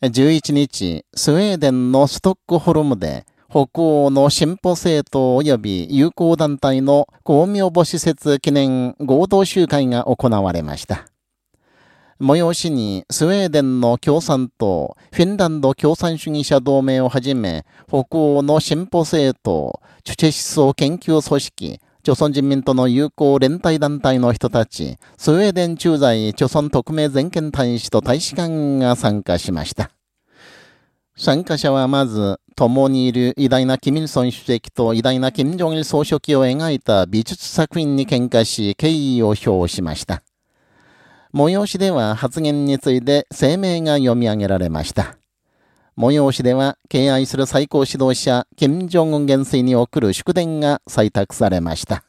11日、スウェーデンのストックホルムで、北欧の進歩政党及び友好団体の公明母施設記念合同集会が行われました。催しにスウェーデンの共産党、フィンランド共産主義者同盟をはじめ、北欧の進歩政党、チュチェ思想研究組織、朝鮮人民との友好連帯団体の人たち、スウェーデン駐在朝鮮特命全権大使と大使館が参加しました。参加者はまず、共にいる偉大なキミルソン主席と偉大なキム・ジョンイル総書記を描いた美術作品に喧嘩し、敬意を表しました。催しでは発言について声明が読み上げられました。催しでは、敬愛する最高指導者、金正恩元帥に送る祝電が採択されました。